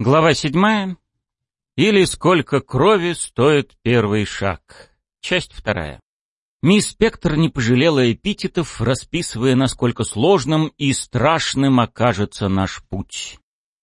Глава седьмая. Или сколько крови стоит первый шаг. Часть вторая. Мисс Спектр не пожалела эпитетов, расписывая, насколько сложным и страшным окажется наш путь.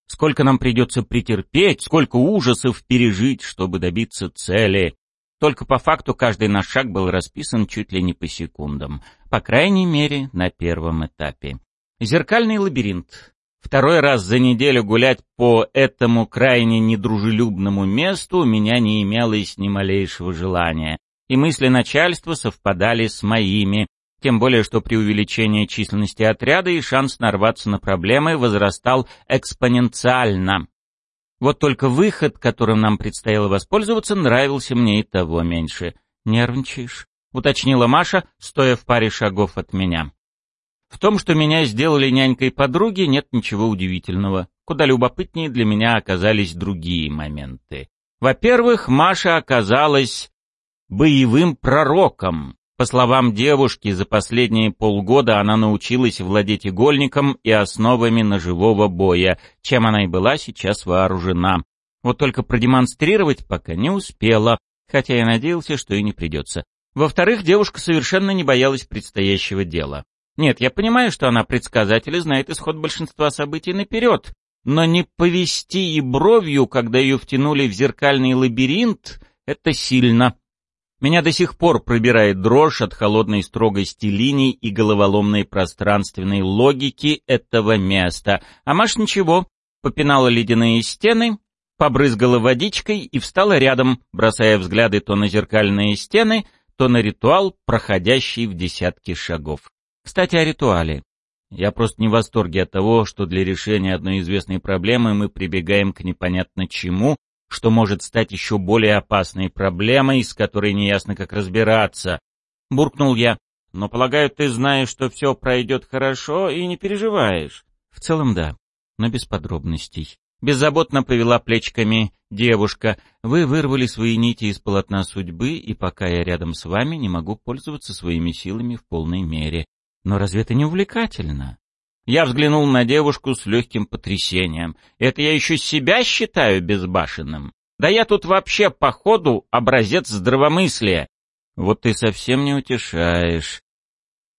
Сколько нам придется претерпеть, сколько ужасов пережить, чтобы добиться цели. Только по факту каждый наш шаг был расписан чуть ли не по секундам. По крайней мере, на первом этапе. Зеркальный лабиринт. Второй раз за неделю гулять по этому крайне недружелюбному месту у меня не имелось ни малейшего желания, и мысли начальства совпадали с моими, тем более что при увеличении численности отряда и шанс нарваться на проблемы возрастал экспоненциально. Вот только выход, которым нам предстояло воспользоваться, нравился мне и того меньше. «Нервничаешь?» — уточнила Маша, стоя в паре шагов от меня. В том, что меня сделали нянькой подруги, нет ничего удивительного. Куда любопытнее для меня оказались другие моменты. Во-первых, Маша оказалась боевым пророком. По словам девушки, за последние полгода она научилась владеть игольником и основами ножевого боя, чем она и была сейчас вооружена. Вот только продемонстрировать пока не успела, хотя я надеялся, что и не придется. Во-вторых, девушка совершенно не боялась предстоящего дела. Нет, я понимаю, что она предсказатель и знает исход большинства событий наперед, но не повести и бровью, когда ее втянули в зеркальный лабиринт, это сильно. Меня до сих пор пробирает дрожь от холодной строгости линий и головоломной пространственной логики этого места. А Маш ничего, попинала ледяные стены, побрызгала водичкой и встала рядом, бросая взгляды то на зеркальные стены, то на ритуал, проходящий в десятки шагов. Кстати, о ритуале. Я просто не в восторге от того, что для решения одной известной проблемы мы прибегаем к непонятно чему, что может стать еще более опасной проблемой, с которой неясно как разбираться. Буркнул я. Но, полагаю, ты знаешь, что все пройдет хорошо и не переживаешь. В целом, да, но без подробностей. Беззаботно повела плечиками девушка. Вы вырвали свои нити из полотна судьбы, и пока я рядом с вами, не могу пользоваться своими силами в полной мере. Но разве это не увлекательно? Я взглянул на девушку с легким потрясением. Это я еще себя считаю безбашенным. Да я тут вообще, походу, образец здравомыслия. Вот ты совсем не утешаешь.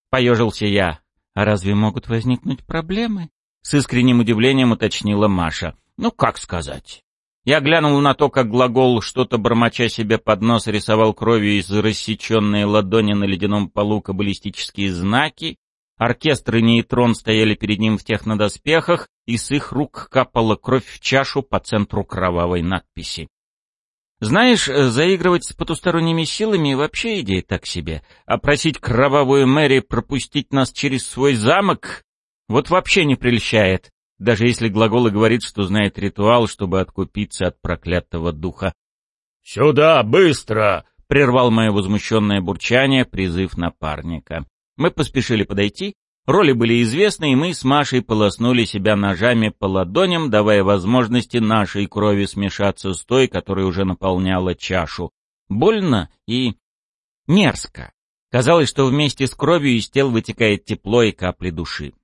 Поежился я. А разве могут возникнуть проблемы? С искренним удивлением уточнила Маша. Ну, как сказать? Я глянул на то, как глагол, что-то бормоча себе под нос, рисовал кровью из рассеченной ладони на ледяном полу каббалистические знаки, Оркестр и нейтрон стояли перед ним в технодоспехах, и с их рук капала кровь в чашу по центру кровавой надписи. Знаешь, заигрывать с потусторонними силами вообще идея так себе, а просить кровавую Мэри пропустить нас через свой замок вот вообще не прельщает, даже если глагол и говорит, что знает ритуал, чтобы откупиться от проклятого духа. «Сюда, быстро!» — прервал мое возмущенное бурчание призыв напарника. Мы поспешили подойти, роли были известны, и мы с Машей полоснули себя ножами по ладоням, давая возможности нашей крови смешаться с той, которая уже наполняла чашу. Больно и мерзко. Казалось, что вместе с кровью из тел вытекает тепло и капли души.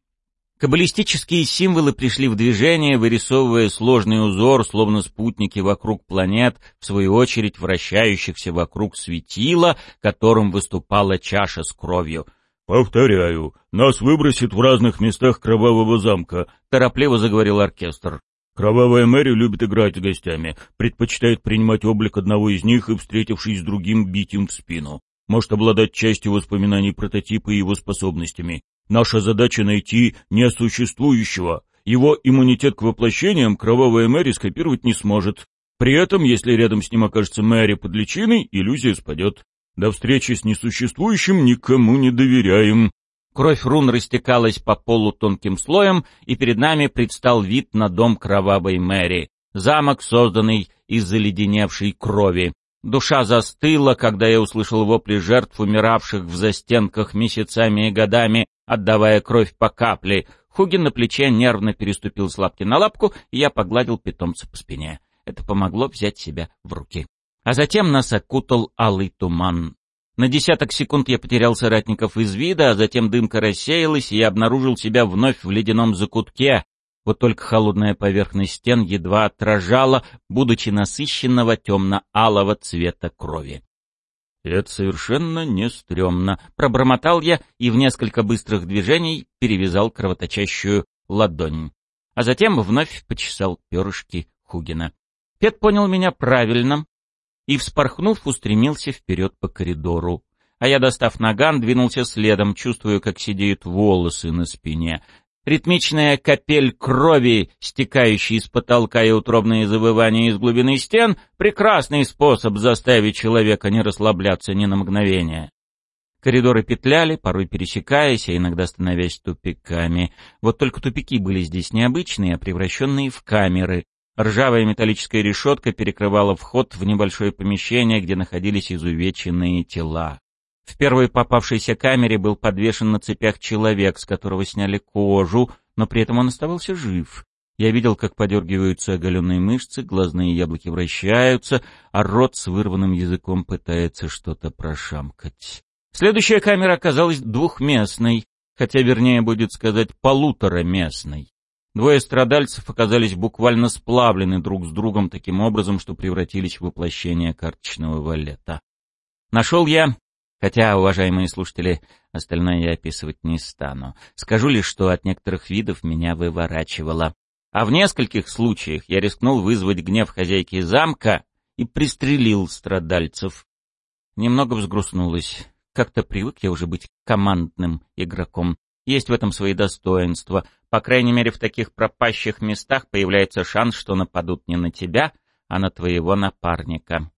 Каббалистические символы пришли в движение, вырисовывая сложный узор, словно спутники вокруг планет, в свою очередь вращающихся вокруг светила, которым выступала чаша с кровью — «Повторяю, нас выбросит в разных местах Кровавого замка», — торопливо заговорил оркестр. «Кровавая Мэри любит играть с гостями, предпочитает принимать облик одного из них и, встретившись с другим, бить им в спину. Может обладать частью воспоминаний прототипа и его способностями. Наша задача — найти несуществующего. Его иммунитет к воплощениям Кровавая Мэри скопировать не сможет. При этом, если рядом с ним окажется Мэри под личиной, иллюзия спадет. До встречи с несуществующим никому не доверяем. Кровь рун растекалась по полу тонким слоем, и перед нами предстал вид на дом кровавой Мэри. Замок, созданный из заледеневшей крови. Душа застыла, когда я услышал вопли жертв, умиравших в застенках месяцами и годами, отдавая кровь по капле. Хугин на плече нервно переступил с лапки на лапку, и я погладил питомца по спине. Это помогло взять себя в руки. А затем нас окутал алый туман. На десяток секунд я потерял соратников из вида, а затем дымка рассеялась, и я обнаружил себя вновь в ледяном закутке, Вот только холодная поверхность стен едва отражала, будучи насыщенного темно-алого цвета крови. «Это совершенно не стрёмно», — пробормотал я и в несколько быстрых движений перевязал кровоточащую ладонь. А затем вновь почесал перышки Хугина. Пет понял меня правильно и, вспорхнув, устремился вперед по коридору. А я, достав наган, двинулся следом, чувствуя, как сидеют волосы на спине. Ритмичная капель крови, стекающая из потолка и утробные завывания из глубины стен — прекрасный способ заставить человека не расслабляться ни на мгновение. Коридоры петляли, порой пересекаясь, а иногда становясь тупиками. Вот только тупики были здесь необычные, а превращенные в камеры. Ржавая металлическая решетка перекрывала вход в небольшое помещение, где находились изувеченные тела. В первой попавшейся камере был подвешен на цепях человек, с которого сняли кожу, но при этом он оставался жив. Я видел, как подергиваются оголенные мышцы, глазные яблоки вращаются, а рот с вырванным языком пытается что-то прошамкать. Следующая камера оказалась двухместной, хотя вернее будет сказать полутораместной. Двое страдальцев оказались буквально сплавлены друг с другом таким образом, что превратились в воплощение карточного валета. Нашел я Хотя, уважаемые слушатели, остальное я описывать не стану. Скажу лишь, что от некоторых видов меня выворачивало. А в нескольких случаях я рискнул вызвать гнев хозяйки замка и пристрелил страдальцев. Немного взгрустнулось. Как-то привык я уже быть командным игроком. Есть в этом свои достоинства. По крайней мере, в таких пропащих местах появляется шанс, что нападут не на тебя, а на твоего напарника.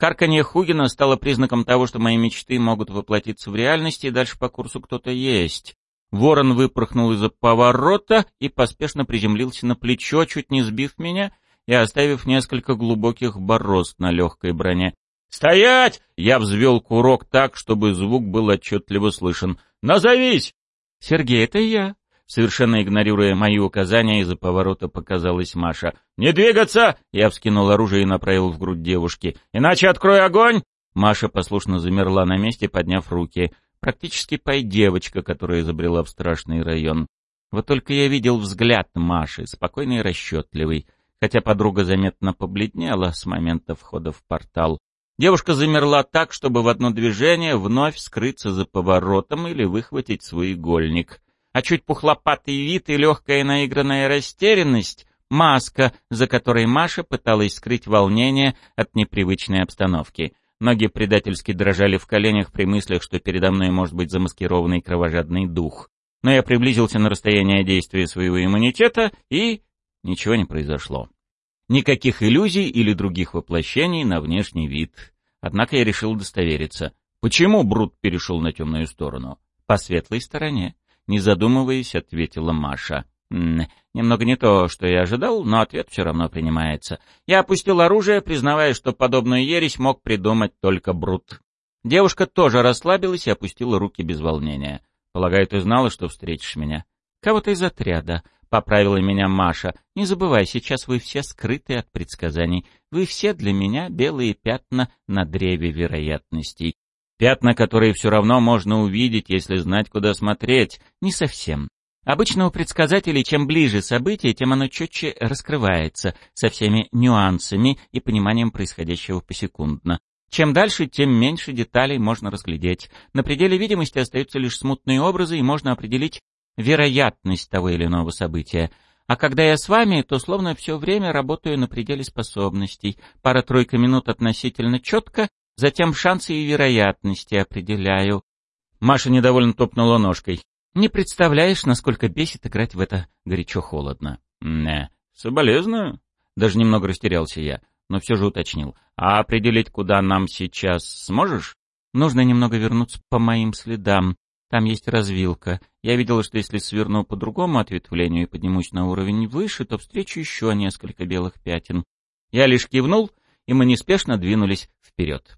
Карканье Хугина стало признаком того, что мои мечты могут воплотиться в реальности, и дальше по курсу кто-то есть. Ворон выпорхнул из-за поворота и поспешно приземлился на плечо, чуть не сбив меня и оставив несколько глубоких борозд на легкой броне. «Стоять!» — я взвел курок так, чтобы звук был отчетливо слышен. «Назовись!» «Сергей, это я!» Совершенно игнорируя мои указания, из-за поворота показалась Маша. «Не двигаться!» — я вскинул оружие и направил в грудь девушки. «Иначе открой огонь!» Маша послушно замерла на месте, подняв руки. Практически пай-девочка, которая забрела в страшный район. Вот только я видел взгляд Маши, спокойный и расчетливый, хотя подруга заметно побледнела с момента входа в портал. Девушка замерла так, чтобы в одно движение вновь скрыться за поворотом или выхватить свой игольник а чуть пухлопатый вид и легкая наигранная растерянность — маска, за которой Маша пыталась скрыть волнение от непривычной обстановки. Ноги предательски дрожали в коленях при мыслях, что передо мной может быть замаскированный кровожадный дух. Но я приблизился на расстояние действия своего иммунитета, и ничего не произошло. Никаких иллюзий или других воплощений на внешний вид. Однако я решил удостовериться. Почему Брут перешел на темную сторону? По светлой стороне. Не задумываясь, ответила Маша. немного не то, что я ожидал, но ответ все равно принимается. Я опустил оружие, признавая, что подобную ересь мог придумать только Брут. Девушка тоже расслабилась и опустила руки без волнения. «Полагаю, ты знала, что встретишь меня?» «Кого-то из отряда», — поправила меня Маша. «Не забывай, сейчас вы все скрыты от предсказаний. Вы все для меня белые пятна на древе вероятностей. Пятна, которые все равно можно увидеть, если знать, куда смотреть. Не совсем. Обычно у предсказателей чем ближе событие, тем оно четче раскрывается, со всеми нюансами и пониманием происходящего посекундно. Чем дальше, тем меньше деталей можно разглядеть. На пределе видимости остаются лишь смутные образы, и можно определить вероятность того или иного события. А когда я с вами, то словно все время работаю на пределе способностей. Пара-тройка минут относительно четко, Затем шансы и вероятности определяю. Маша недовольно топнула ножкой. Не представляешь, насколько бесит играть в это горячо-холодно. Не, соболезную. Даже немного растерялся я, но все же уточнил. А определить, куда нам сейчас сможешь? Нужно немного вернуться по моим следам. Там есть развилка. Я видела, что если сверну по другому ответвлению и поднимусь на уровень выше, то встречу еще несколько белых пятен. Я лишь кивнул, и мы неспешно двинулись вперед.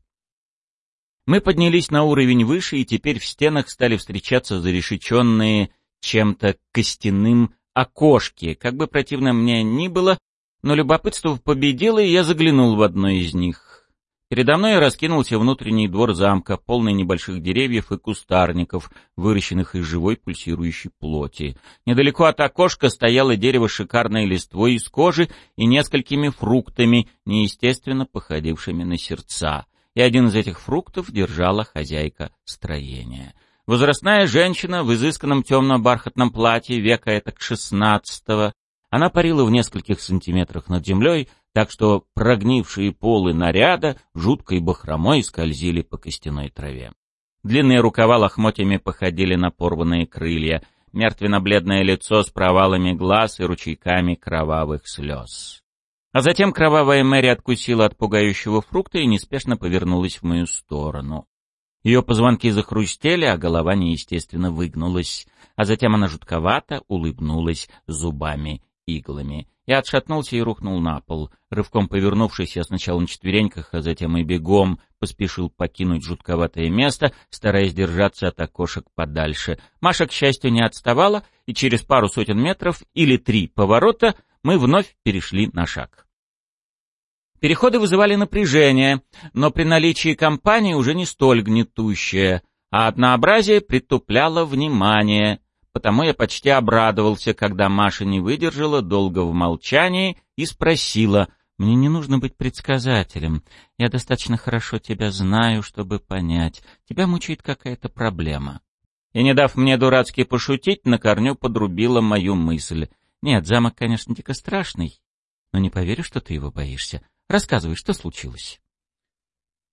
Мы поднялись на уровень выше, и теперь в стенах стали встречаться зарешеченные чем-то костяным окошки. Как бы противно мне ни было, но любопытство победило, и я заглянул в одно из них. Передо мной раскинулся внутренний двор замка, полный небольших деревьев и кустарников, выращенных из живой пульсирующей плоти. Недалеко от окошка стояло дерево шикарной листвой из кожи и несколькими фруктами, неестественно походившими на сердца. И один из этих фруктов держала хозяйка строения. Возрастная женщина в изысканном темно-бархатном платье века это к шестнадцатого. Она парила в нескольких сантиметрах над землей, так что прогнившие полы наряда жуткой бахромой скользили по костяной траве. Длинные рукава лохмотьями походили на порванные крылья, мертвенно-бледное лицо с провалами глаз и ручейками кровавых слез. А затем кровавая Мэри откусила от пугающего фрукта и неспешно повернулась в мою сторону. Ее позвонки захрустели, а голова неестественно выгнулась, а затем она жутковато улыбнулась зубами-иглами. Я отшатнулся и рухнул на пол. Рывком повернувшись, я сначала на четвереньках, а затем и бегом поспешил покинуть жутковатое место, стараясь держаться от окошек подальше. Маша, к счастью, не отставала, и через пару сотен метров или три поворота мы вновь перешли на шаг. Переходы вызывали напряжение, но при наличии компании уже не столь гнетущее, а однообразие притупляло внимание — Потому я почти обрадовался, когда Маша не выдержала долго в молчании и спросила, «Мне не нужно быть предсказателем. Я достаточно хорошо тебя знаю, чтобы понять. Тебя мучает какая-то проблема». И, не дав мне дурацки пошутить, на корню подрубила мою мысль. «Нет, замок, конечно, дико страшный, но не поверю, что ты его боишься. Рассказывай, что случилось?»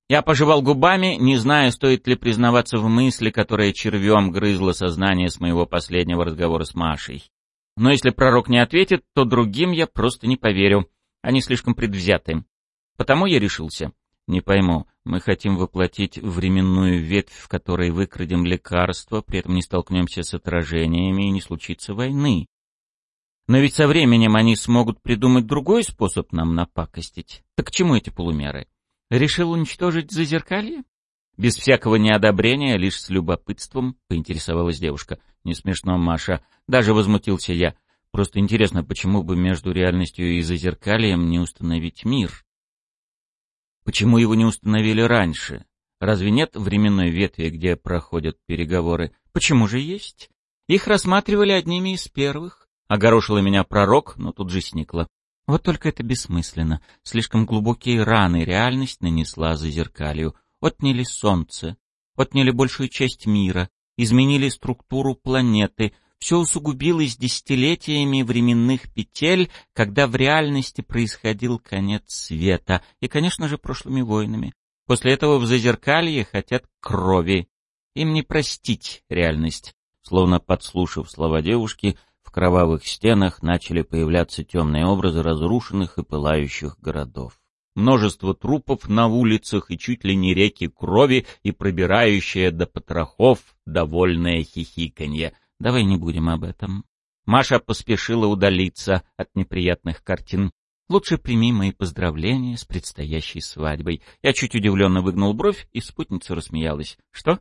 Я пожевал губами, не зная, стоит ли признаваться в мысли, которая червем грызла сознание с моего последнего разговора с Машей. Но если пророк не ответит, то другим я просто не поверю. Они слишком предвзяты. Потому я решился. Не пойму, мы хотим воплотить временную ветвь, в которой выкрадем лекарства, при этом не столкнемся с отражениями и не случится войны. Но ведь со временем они смогут придумать другой способ нам напакостить. Так к чему эти полумеры? Решил уничтожить зазеркалье? Без всякого неодобрения, лишь с любопытством, поинтересовалась девушка. Не смешно, Маша. Даже возмутился я. Просто интересно, почему бы между реальностью и зазеркальем не установить мир? Почему его не установили раньше? Разве нет временной ветви, где проходят переговоры? Почему же есть? Их рассматривали одними из первых. Огорошила меня пророк, но тут же сникла. Вот только это бессмысленно. Слишком глубокие раны реальность нанесла за зеркалью. Отняли солнце, отняли большую часть мира, изменили структуру планеты. Все усугубилось десятилетиями временных петель, когда в реальности происходил конец света, и, конечно же, прошлыми войнами. После этого в зазеркалье хотят крови. Им не простить реальность. Словно подслушав слова девушки, в кровавых стенах начали появляться темные образы разрушенных и пылающих городов. Множество трупов на улицах и чуть ли не реки крови и пробирающее до потрохов довольное хихиканье. Давай не будем об этом. Маша поспешила удалиться от неприятных картин. Лучше прими мои поздравления с предстоящей свадьбой. Я чуть удивленно выгнул бровь, и спутница рассмеялась. Что?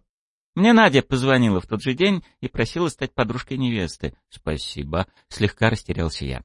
Мне Надя позвонила в тот же день и просила стать подружкой невесты. Спасибо, слегка растерялся я.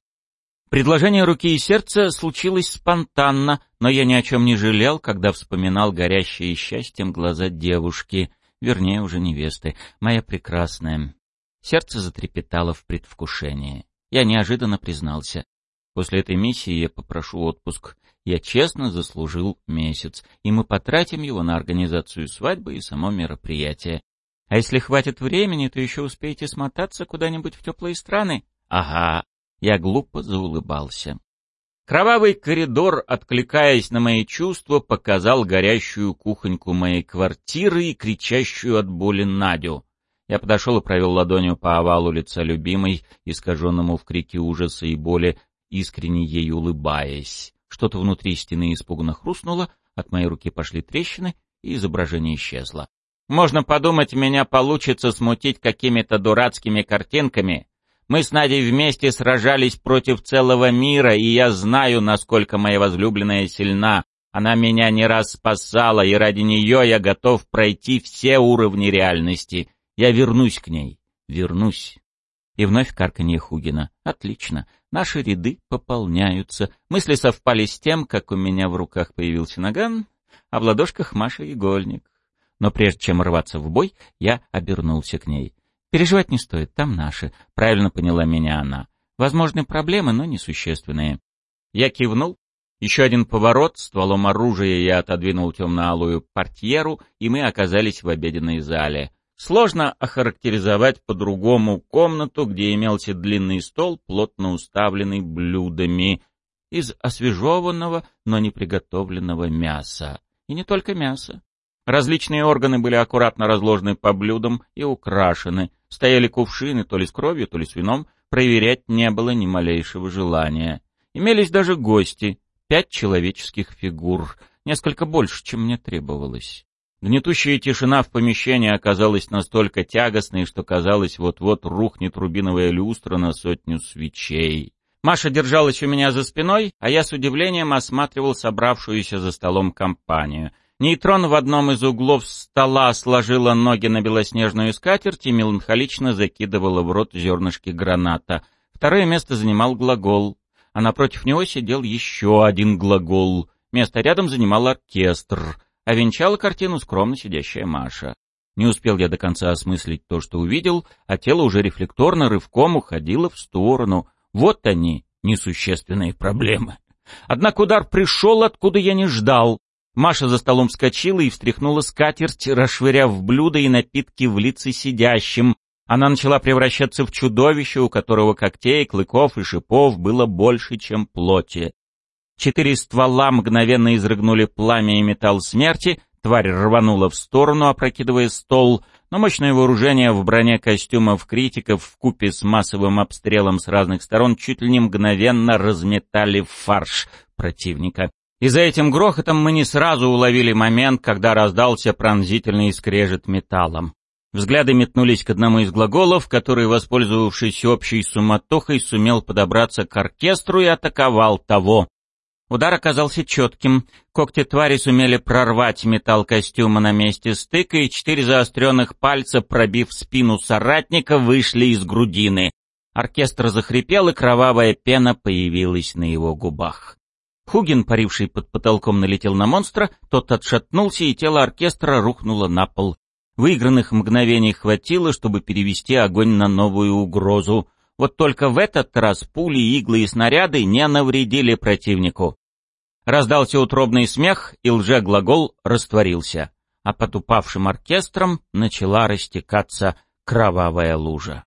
Предложение руки и сердца случилось спонтанно, но я ни о чем не жалел, когда вспоминал горящие счастьем глаза девушки, вернее, уже невесты, моя прекрасная. Сердце затрепетало в предвкушении. Я неожиданно признался. После этой миссии я попрошу отпуск. Я честно заслужил месяц, и мы потратим его на организацию свадьбы и само мероприятие. А если хватит времени, то еще успеете смотаться куда-нибудь в теплые страны? Ага, я глупо заулыбался. Кровавый коридор, откликаясь на мои чувства, показал горящую кухоньку моей квартиры и кричащую от боли Надю. Я подошел и провел ладонью по овалу лица любимой, искаженному в крике ужаса и боли, искренне ей улыбаясь. Что-то внутри стены испуганно хрустнуло, от моей руки пошли трещины, и изображение исчезло. Можно подумать, меня получится смутить какими-то дурацкими картинками. Мы с Надей вместе сражались против целого мира, и я знаю, насколько моя возлюбленная сильна. Она меня не раз спасала, и ради нее я готов пройти все уровни реальности. Я вернусь к ней. Вернусь. И вновь карканье Хугина. Отлично. Наши ряды пополняются. Мысли совпали с тем, как у меня в руках появился наган, а в ладошках Маша игольник. Но прежде чем рваться в бой, я обернулся к ней. «Переживать не стоит, там наши», — правильно поняла меня она. «Возможны проблемы, но несущественные». Я кивнул. Еще один поворот, стволом оружия я отодвинул темно-алую портьеру, и мы оказались в обеденной зале. Сложно охарактеризовать по-другому комнату, где имелся длинный стол, плотно уставленный блюдами из освежеванного, но не приготовленного мяса. И не только мяса. Различные органы были аккуратно разложены по блюдам и украшены. Стояли кувшины то ли с кровью, то ли с вином. Проверять не было ни малейшего желания. Имелись даже гости. Пять человеческих фигур. Несколько больше, чем мне требовалось. Гнетущая тишина в помещении оказалась настолько тягостной, что казалось, вот-вот рухнет рубиновая люстра на сотню свечей. Маша держалась у меня за спиной, а я с удивлением осматривал собравшуюся за столом компанию — Нейтрон в одном из углов стола сложила ноги на белоснежную скатерть и меланхолично закидывала в рот зернышки граната. Второе место занимал глагол, а напротив него сидел еще один глагол. Место рядом занимал оркестр, а венчала картину скромно сидящая Маша. Не успел я до конца осмыслить то, что увидел, а тело уже рефлекторно рывком уходило в сторону. Вот они, несущественные проблемы. Однако удар пришел, откуда я не ждал. Маша за столом вскочила и встряхнула скатерть, расшвыряв блюда и напитки в лица сидящим. Она начала превращаться в чудовище, у которого когтей, клыков и шипов было больше, чем плоти. Четыре ствола мгновенно изрыгнули пламя и металл смерти, тварь рванула в сторону, опрокидывая стол, но мощное вооружение в броне костюмов критиков в купе с массовым обстрелом с разных сторон чуть ли не мгновенно разметали фарш противника. И за этим грохотом мы не сразу уловили момент, когда раздался пронзительный скрежет металлом. Взгляды метнулись к одному из глаголов, который, воспользовавшись общей суматохой, сумел подобраться к оркестру и атаковал того. Удар оказался четким. Когти твари сумели прорвать металл костюма на месте стыка, и четыре заостренных пальца, пробив спину соратника, вышли из грудины. Оркестр захрипел, и кровавая пена появилась на его губах. Хугин, паривший под потолком, налетел на монстра, тот отшатнулся, и тело оркестра рухнуло на пол. Выигранных мгновений хватило, чтобы перевести огонь на новую угрозу. Вот только в этот раз пули, иглы и снаряды не навредили противнику. Раздался утробный смех, и лже-глагол растворился, а под упавшим оркестром начала растекаться кровавая лужа.